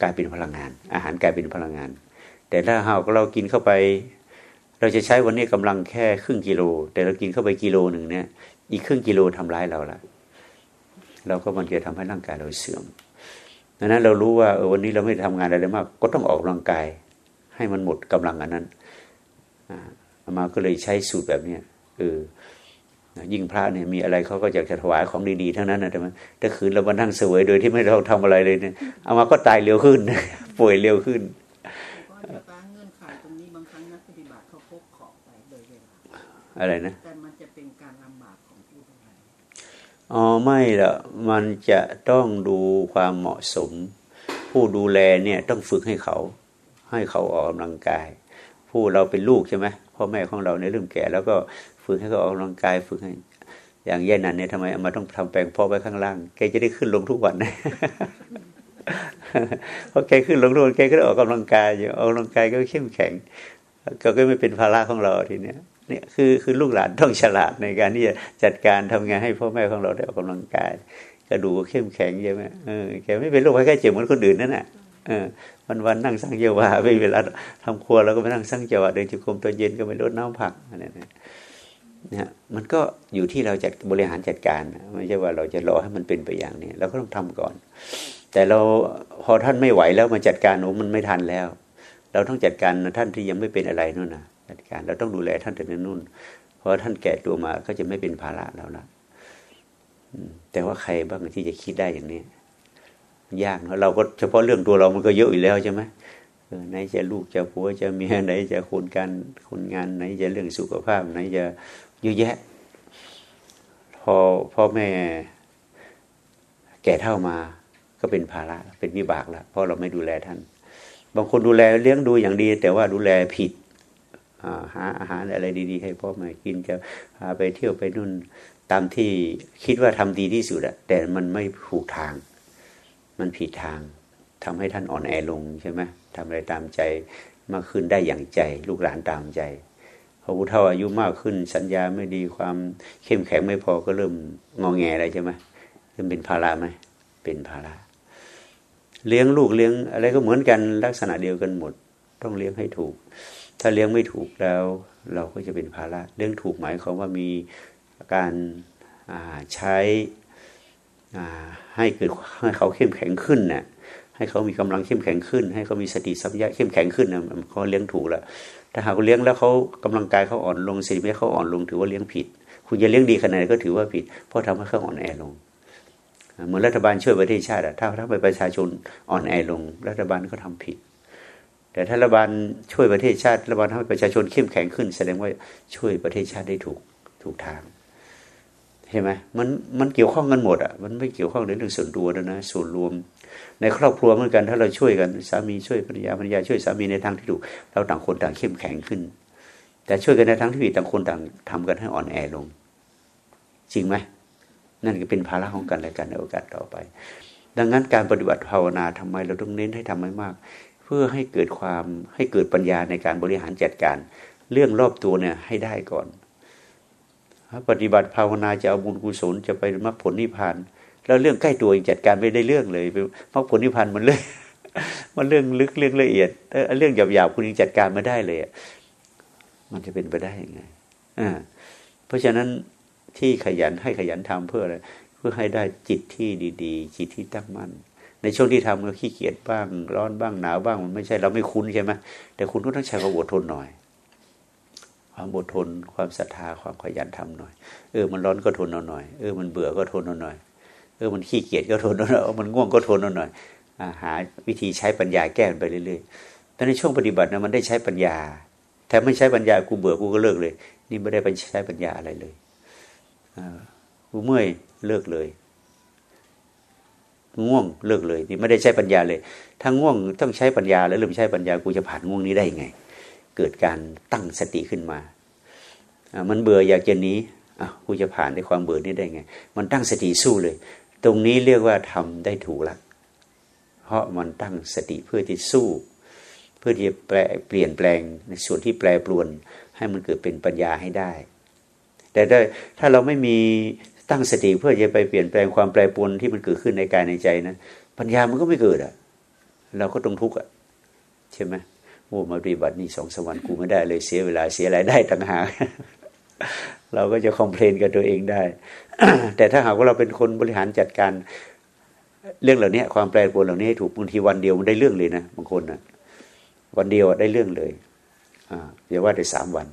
กลายเป็นพลังงาน อาหารกลายเป็นพลังงาน แต่ถ้าหากเรากินเข้าไป เราจะใช้วันนี้กำลังแค่ครึ่งกิโล แต่เรากินเข้าไปกิโลหนึ่งเนี่ย อีกครึ่งกิโลทำร้ายเราละเราก็มันจะทำให้ร่างกายเราเสื่อม ดังนั้นเรารู้ว่าเออวันนี้เราไม่ทำงานอะไรมาก ก็ต้องออกกำลังกาย ให้มันหมดกำลังอันนั้นอามาก็เลยใช้สูตรแบบเนี้ยเออยิ่งพระเนี่ยมีอะไรเขาก็อยากจะถวายของดีๆทั้งนั้นนะแต่ถ้าคืนเรามานั่งเสวยโดยที่ไม่ต้องทำอะไรเลยเนี่ยเอามาก็ตายเร็วขึ้น ป่วยเร็วขึ้นก็จะตั้งเงื่อนไขตรงนี้บางครั้งนักปฏิบัติเขาพกของไปโดยเวลาอะไรนะแต่มันจะเป็นการลำบากของผู้ดูแล อ๋อไม่ละมันจะต้องดูความเหมาะสม ผู้ดูแลเนี่ยต้องฝึกให้เขา ให้เขาออกกำลังกาย ผู้เราเป็นลูกใช่ไหมพ่อแม่ของเราในเริ่มแก่ แล้วก็ฝึกให้เขาออกกำลังกายฝึกให้อย่างแย่นันเนี่ยทำไมเอามาต้องทำแปลงพ่อไว้ข้างล่าง แกจะได้ขึ้นลงทุกวันนะพอแกขึ้นลงทุกวันแกก็ได้ออกกำลังกายอยู่ออกกำลังกายก็เข้มแข็ง ก็ก็ไม่เป็นภาระของเราทีเนี้ย เนี่ยคือคือลูกหลานต้องฉลาดในการที่จะจัดการทำงานให้พ่อแม่ของเราได้ออกกำลังกาย กระดูกเข้มแข็งใช่ไหมเออแกไม่เป็นโรคภัยไข้เจ็บเหมือนคนอื่นนั่นแหละเออวันวันนั่งสร้างเยาวาไม่เวลาทำครัวเราก็ไปนั่งสร้างเยาวาเดินจุกรมตอนเย็นก็ไปรดน้ำผักอะไรนี่นะมันก็อยู่ที่เราจัดบริหารจัดการไม่ใช่ว่าเราจะรอให้มันเป็นไปอย่างนี้เราก็ต้องทำก่อน แต่เราพอท่านไม่ไหวแล้วมาจัดการโอ้มันไม่ทันแล้ว เราต้องจัดการท่านที่ยังไม่เป็นอะไรนู่นนะ จัดการเราต้องดูแลท่านแต่นู่น เพราะท่านแก่ตัวมาก็จะไม่เป็นภาระเราละแต่ว่าใครบ้างที่จะคิดได้อย่างนี้ยากเราก็เฉพาะเรื่องตัวเรามันก็เยอะอยู่แล้วใช่ไหมไหนจะลูกจะผัวจะเมียไหนจะคนการคนงานไหนจะเรื่องสุขภาพ ไหนจะเยอะแยะ พอพ่อแม่แก่เท่ามาก็เป็นภาระเป็นวิบากแล้วเพราะเราไม่ดูแลท่าน บางคนดูแลเลี้ยงดูอย่างดี แต่ว่าดูแลผิด หาอาหารอะไรดีๆ ให้พ่อแม่กินจะพาไปเที่ยวไปนู่นตามที่คิดว่าทำดีที่สุดอะแต่มันไม่ถูกทาง มันผิดทางทำให้ท่านอ่อนแอลงใช่ไหมทำอะไรตามใจมากขึ้นได้อย่างใจ ลูกหลานตามใจพอผู้เฒ่าอายุมากขึ้น สัญญาไม่ดีความเข้มแข็งไม่พอก็เริ่มงองแงอะไรใช่ไหมเริ่มเป็นภาระไหมเป็นภาระเลี้ยงลูกเลี้ยงอะไรก็เหมือนกันลักษณะเดียวกันหมด ต้องเลี้ยงให้ถูก ถ้าเลี้ยงไม่ถูกแล้ว เราก็จะเป็นภาระเลี้ยงถูกหมายความว่ามีการใช้ให้เกิดให้เขาเข้มแข็งขึ้นเนะ่ยให้เขามีกำลังเข้มแข็งขึ้น ให้เขามีสติสัมยาเข้มแข็งขึ้นนะเขาเลี้ยงถูกแล้วถ้าหากเลี้ยงแล้วเขากำลังกายเขาอ่อนลงสติไม่เขาอ่อนลงถือว่าเลี้ยงผิด คุณจะเลี้ยงดีขนาดไหนก็ถือว่าผิด เพราะทำให้เขาอ่อนแอลงเหมือนรัฐบาลช่วยประเทศชาติถ้าถ้าไปประชาชนอ่อนแอลง รัฐบาลก็ทำผิด แต่ถ้ารัฐบาลช่วยประเทศชาติรัฐบาลทำให้ประชาชนเข้มแข็งขึ้น แสดงว่าช่วยประเทศชาติได้ถูกถูกทางใช่ไหมมันมันเกี่ยวข้องกันหมดอะมันไม่เกี่ยวข้องในเรื่องส่วนตัวนะนะส่วนรวม ในครอบครัวเหมือนกัน ถ้าเราช่วยกันสามีช่วยภรรยาภรรยาช่วยสามีในทางที่ถูกเราต่างคนต่างเข้มแข็งขึ้น แต่ช่วยกันในทางที่ผิดต่างคนต่างทำกันให้อ่อนแอลง จริงไหมนั่นก็เป็นภาระของกันและกันในโอกาสต่อไป ดังนั้นการปฏิบัติภาวนาทำไมเราต้องเน้นให้ทำให้มาก เพื่อให้เกิดความให้เกิดปัญญาในการบริหารจัดการ เรื่องรอบตัวเนี่ยให้ได้ก่อนปฏิบัติภาวนาจะเอาบุญกุศลจะไปมรรคผลนิพพานแล้วเรื่องใกล้ตัวจัดการไม่ได้เรื่องเลยมรรคผลนิพพานมันเรื่องมันเรื่องลึกเรื่องละเอียดเรื่องหยาบๆคุณยังจัดการไม่ได้เลยมันจะเป็นไปได้ยังไงอ่าเพราะฉะนั้นที่ขยันให้ขยันทำเพื่ออะไรเพื่อให้ได้จิตที่ดี ๆ จิตที่ตั้งมั่น ในช่วงที่ทำก็ขี้เกียจบ้าง ร้อนบ้างหนาวบ้างมันไม่ใช่เราไม่คุ้นใช่ไหมแต่คุณก็ต้องใช้ความอดทนหน่อย ความอดทน ความศรัทธาความขยันทำหน่อย เออมันร้อนก็ทนเอาหน่อยเออมันเบื่อก็ทนเอาหน่อยเออมันขี้เกียจก็ทนเอาหน่อยมันง่วงก็ทนเอาหน่อยหาวิธีใช้ปัญญาแก้ไปเรื่อยๆแต่ในช่วงปฏิบัตินะมันได้ใช้ปัญญาแต่ไม่ใช้ปัญญากูเบื่อกูก็เลิกเลย นี่ไม่ได้ไปใช้ปัญญาอะไรเลยกูเมื่อยเลิกเลย ง่วงเลิกเลย นี่ไม่ได้ใช้ปัญญาเลย ถ้าง่วงต้องใช้ปัญญา แล้วเริ่มใช้ปัญญากูจะผ่านง่วงนี้ได้ไง เกิดการตั้งสติขึ้นมามันเบื่ออยากจะหนีอะกูจะผ่านในความเบื่อนี้ได้ไง มันตั้งสติสู้เลย ตรงนี้เรียกว่าทำได้ถูกละเพราะมันตั้งสติเพื่อที่สู้ เพื่อที่จะแปลเปลี่ยนแปลงในส่วนที่แปรปรวน ให้มันเกิดเป็นปัญญาให้ได้ แต่ถ้าเราไม่มี ตั้งสติเพื่อจะไปเปลี่ยนแปลงความแปรปรวนที่มันเกิดขึ้นในกายในใจนะปัญญามันก็ไม่เกิดอะ เราก็ต้องทุกข์อะใช่ไหมโอ้มาปฏิบัตินี่สองสวรรค์กูไม่ได้เลยเสียเวลาเสียรายได้ต่างหากเราก็จะคอมเพลนกับตัวเองได้ แต่ถ้าหากว่าเราเป็นคนบริหารจัดการ เรื่องเหล่านี้ความแปรปรวนเหล่านี้ให้ถูกบางทีวันเดียวมันได้เรื่องเลยนะบางคนนะวันเดียวได้เรื่องเลยอ่าอย่าว่าแต่สามวัน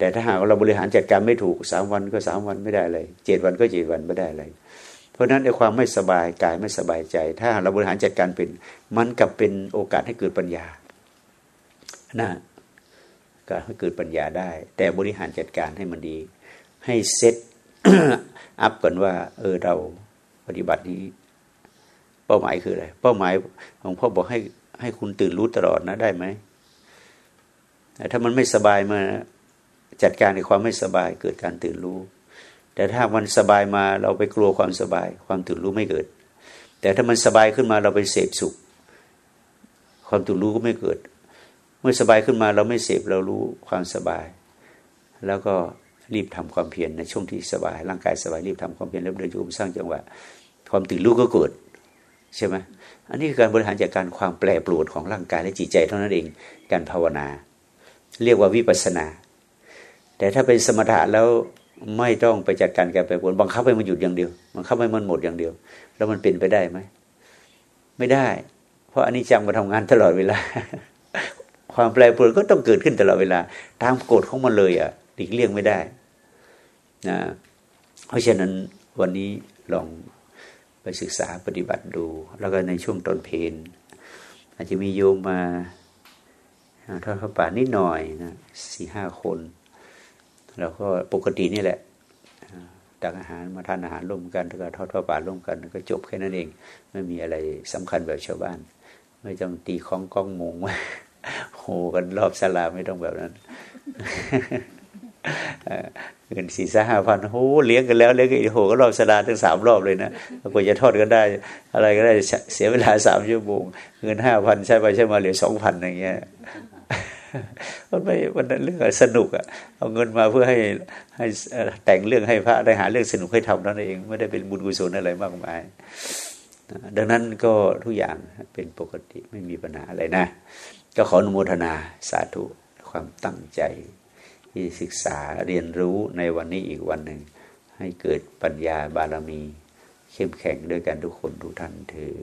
แต่ถ้าหากเราบริหารจัดการไม่ถูกสามวันก็สามวันไม่ได้เลยเจ็ดวันก็เจ็ดวันไม่ได้เลยเพราะฉะนั้นในความไม่สบายกายไม่สบายใจ ถ้าเราบริหารจัดการเป็น มันกับเป็นโอกาสให้เกิดปัญญานะก็ให้เกิดปัญญาได้ แต่บริหารจัดการให้มันดี ให้เซตอัพก่อนว่า เออเราปฏิบัตินี้ เป้าหมายคืออะไรเป้าหมายของพ่อบอกให้ให้คุณตื่นรู้ตลอดนะได้ไหมแต่ถ้ามันไม่สบายมา จัดการในความไม่สบายเกิดการตื่นรู้ แต่ถ้ามันสบายมาเราไปกลัวความสบาย ความตื่นรู้ไม่เกิด แต่ถ้ามันสบายขึ้นมาเราไปเสพสุข ความตื่นรู้ก็ไม่เกิด เมื่อสบายขึ้นมาเราไม่เสพเรารู้ความสบาย แล้วก็รีบทำความเพียรในช่วงที่สบาย ร่างกายสบายรีบทำความเพียรแล้วเดินโยมสร้างจังหวะความตื่นรู้ก็เกิดใช่ไหมอันนี้คือการบริหารจัดการความแปรปรวนของร่างกายและจิตใจเท่านั้นเอง การภาวนา เรียกว่าวิปัสนา แต่ถ้าเป็นสมถะแล้วไม่ต้องไปจัดการการแปรปวนบังคับให้มันหยุดอย่างเดียวบังคับให้มันหมดอย่างเดียว แล้วมันเป็นไปได้ไหมไม่ได้ เพราะอันนี้จังมาทำงานตลอดเวลา ความแปรปรวนก็ต้องเกิดขึ้นตลอดเวลา ตามกฎของมันเลยอะหลีกเลี่ยงไม่ได้นะเพราะฉะนั้นวันนี้ลองไปศึกษาปฏิบัติดู แล้วก็ในช่วงตอนเพลนอาจจะมีโยมมาทอดพระป่านิดหน่อยนะสี่ห้าคน เราก็ปกตินี่แหละตักอาหารมาทานอาหารร่วมกันแล้วก็ทอดทอดป่าร่วมกันก็จบแค่นั้นเอง ไม่มีอะไรสำคัญแบบชาวบ้าน ไม่ต้องตีคล้องก้องมงโหกันรอบสลาไม่ต้องแบบนั้นเงินสี่สห้าพันโหเลี้ยงกันแล้วเลี้ยงกันอีกโหก็รอบสลาทั้งสามรอบเลยนะกว่าจะทอดกันได้ อะไรก็ได้เสียเวลาสามชั่วโมงเงินห้าพันใช้ไปใช้มาเหลือสองพันอย่างเงี้ย มันไม่มันเรื่องสนุกอะเอาเงินมาเพื่อให้ให้แต่งเรื่องให้พระได้หาเรื่องสนุกให้ทำนั่นเอง ไม่ได้เป็นบุญกุศลอะไรมากมาย ดังนั้นก็ทุกอย่างเป็นปกติไม่มีปัญหาอะไรนะ ก็ขออนุโมทนาสาธุความตั้งใจที่ศึกษาเรียนรู้ในวันนี้อีกวันหนึ่ง ให้เกิดปัญญาบารมี เข้มแข็งด้วยกันทุกคนทุกท่านเถอ